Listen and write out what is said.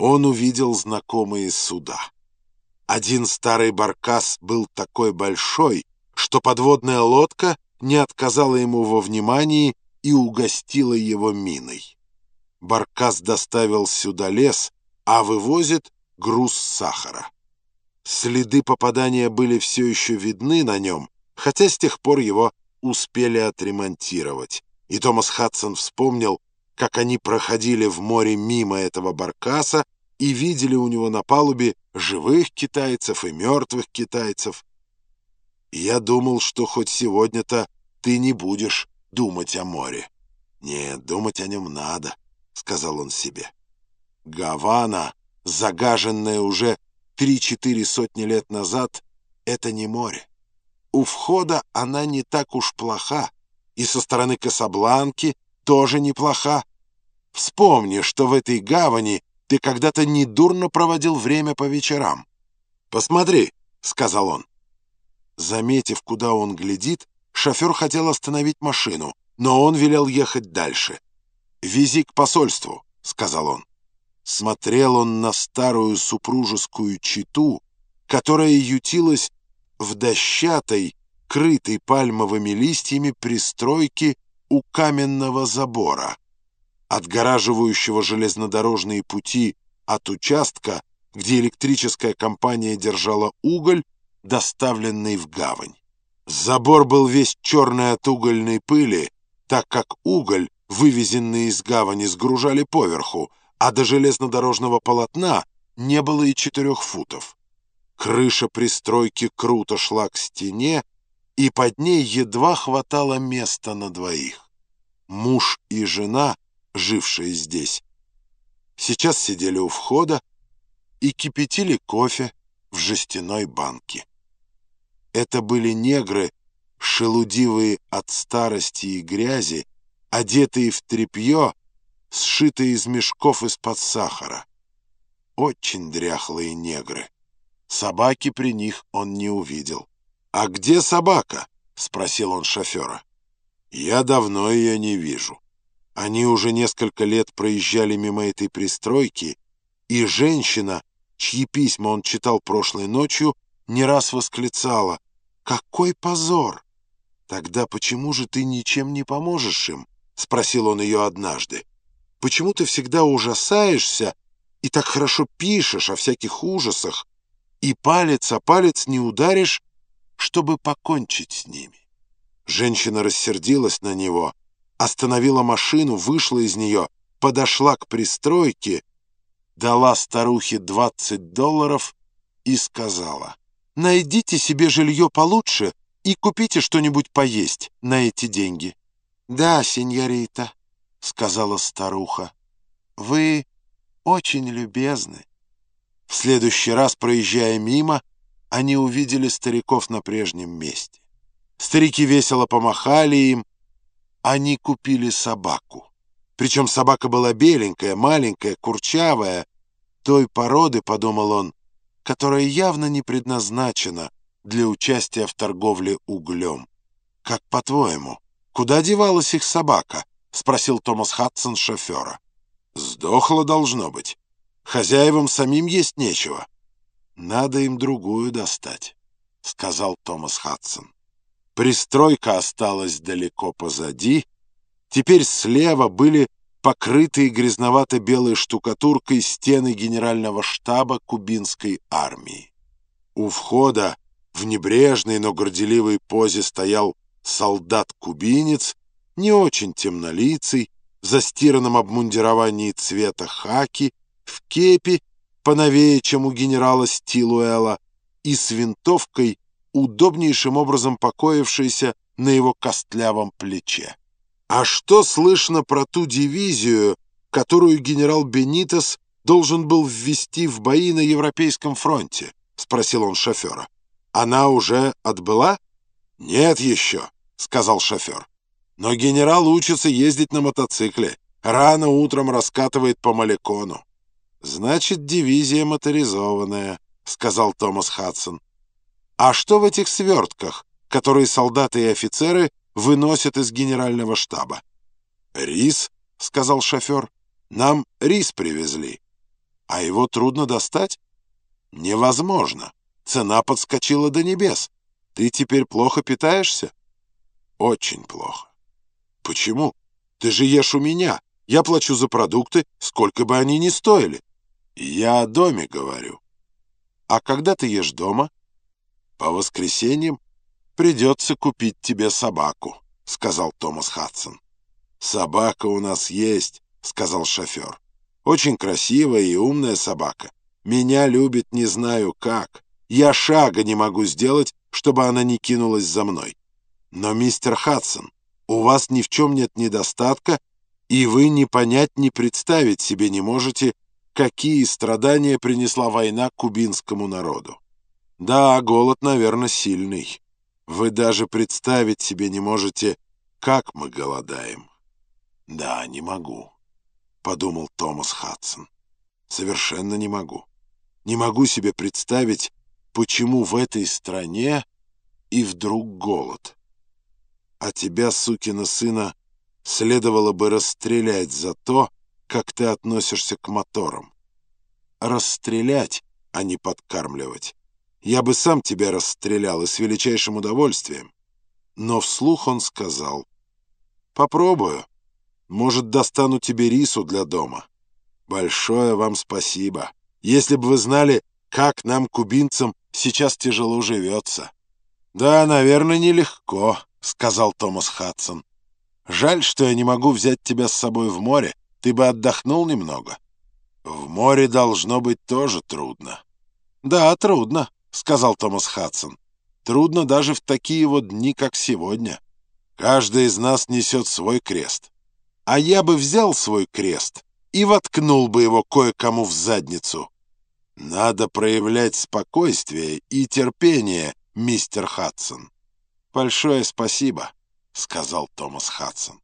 он увидел знакомые суда. Один старый баркас был такой большой, что подводная лодка не отказала ему во внимании и угостила его миной. Баркас доставил сюда лес, а вывозит груз сахара. Следы попадания были все еще видны на нем, хотя с тех пор его успели отремонтировать. И Томас Хадсон вспомнил, как они проходили в море мимо этого баркаса и видели у него на палубе живых китайцев и мертвых китайцев. «Я думал, что хоть сегодня-то ты не будешь думать о море». «Нет, думать о нем надо», — сказал он себе. Гавана, загаженная уже три-четыре сотни лет назад, — это не море. У входа она не так уж плоха, и со стороны Касабланки тоже неплоха. Вспомни, что в этой гавани ты когда-то недурно проводил время по вечерам. «Посмотри», — сказал он. Заметив, куда он глядит, шофер хотел остановить машину, но он велел ехать дальше. «Вези к посольству», — сказал он. Смотрел он на старую супружескую читу, которая ютилась в дощатой, крытой пальмовыми листьями пристройке у каменного забора, отгораживающего железнодорожные пути от участка, где электрическая компания держала уголь, доставленный в гавань. Забор был весь черный от угольной пыли, так как уголь, вывезенный из гавани, сгружали поверху, а до железнодорожного полотна не было и четырех футов. Крыша пристройки круто шла к стене, и под ней едва хватало места на двоих. Муж и жена, жившие здесь, сейчас сидели у входа и кипятили кофе в жестяной банке. Это были негры, шелудивые от старости и грязи, одетые в тряпье, сшитые из мешков из-под сахара. Очень дряхлые негры. Собаки при них он не увидел. «А где собака?» — спросил он шофера. «Я давно ее не вижу. Они уже несколько лет проезжали мимо этой пристройки, и женщина, чьи письма он читал прошлой ночью, не раз восклицала «Какой позор!» «Тогда почему же ты ничем не поможешь им?» — спросил он ее однажды. «Почему ты всегда ужасаешься и так хорошо пишешь о всяких ужасах, и палец о палец не ударишь, чтобы покончить с ними. Женщина рассердилась на него, остановила машину, вышла из нее, подошла к пристройке, дала старухе 20 долларов и сказала, «Найдите себе жилье получше и купите что-нибудь поесть на эти деньги». «Да, сеньорита», — сказала старуха, — «вы очень любезны». В следующий раз, проезжая мимо, они увидели стариков на прежнем месте. Старики весело помахали им. Они купили собаку. Причем собака была беленькая, маленькая, курчавая, той породы, подумал он, которая явно не предназначена для участия в торговле углем. «Как по-твоему, куда девалась их собака?» — спросил Томас Хадсон шофера. «Сдохла, должно быть». Хозяевам самим есть нечего. Надо им другую достать, — сказал Томас Хадсон. Пристройка осталась далеко позади. Теперь слева были покрытые грязновато-белой штукатуркой стены генерального штаба кубинской армии. У входа в небрежной, но горделивой позе стоял солдат-кубинец, не очень темнолицый, в застиранном обмундировании цвета хаки, в кепи, поновее, чем у генерала Стилуэла, и с винтовкой, удобнейшим образом покоившейся на его костлявом плече. «А что слышно про ту дивизию, которую генерал Бенитес должен был ввести в бои на Европейском фронте?» — спросил он шофера. «Она уже отбыла?» «Нет еще», — сказал шофер. «Но генерал учится ездить на мотоцикле. Рано утром раскатывает по Маликону. «Значит, дивизия моторизованная», — сказал Томас Хадсон. «А что в этих свертках, которые солдаты и офицеры выносят из генерального штаба?» «Рис», — сказал шофер. «Нам рис привезли». А его трудно достать? Невозможно. Цена подскочила до небес. Ты теперь плохо питаешься? Очень плохо. Почему? Ты же ешь у меня. Я плачу за продукты, сколько бы они ни стоили. Я о доме говорю. А когда ты ешь дома? По воскресеньям придется купить тебе собаку, сказал Томас Хадсон. Собака у нас есть, сказал шофер. Очень красивая и умная собака. Меня любит не знаю как. Я шага не могу сделать, чтобы она не кинулась за мной. Но, мистер Хадсон, у вас ни в чем нет недостатка, и вы не понять, ни представить себе не можете, какие страдания принесла война кубинскому народу. Да, голод, наверное, сильный. Вы даже представить себе не можете, как мы голодаем. Да, не могу. — подумал Томас Хадсон. «Совершенно не могу. Не могу себе представить, почему в этой стране и вдруг голод. А тебя, сукина сына, следовало бы расстрелять за то, как ты относишься к моторам. Расстрелять, а не подкармливать. Я бы сам тебя расстрелял и с величайшим удовольствием. Но вслух он сказал, «Попробую». Может, достану тебе рису для дома. Большое вам спасибо. Если бы вы знали, как нам, кубинцам, сейчас тяжело живется. Да, наверное, нелегко, сказал Томас Хадсон. Жаль, что я не могу взять тебя с собой в море. Ты бы отдохнул немного. В море должно быть тоже трудно. Да, трудно, сказал Томас Хадсон. Трудно даже в такие вот дни, как сегодня. Каждый из нас несет свой крест а я бы взял свой крест и воткнул бы его кое-кому в задницу. Надо проявлять спокойствие и терпение, мистер Хадсон. Большое спасибо, сказал Томас Хадсон.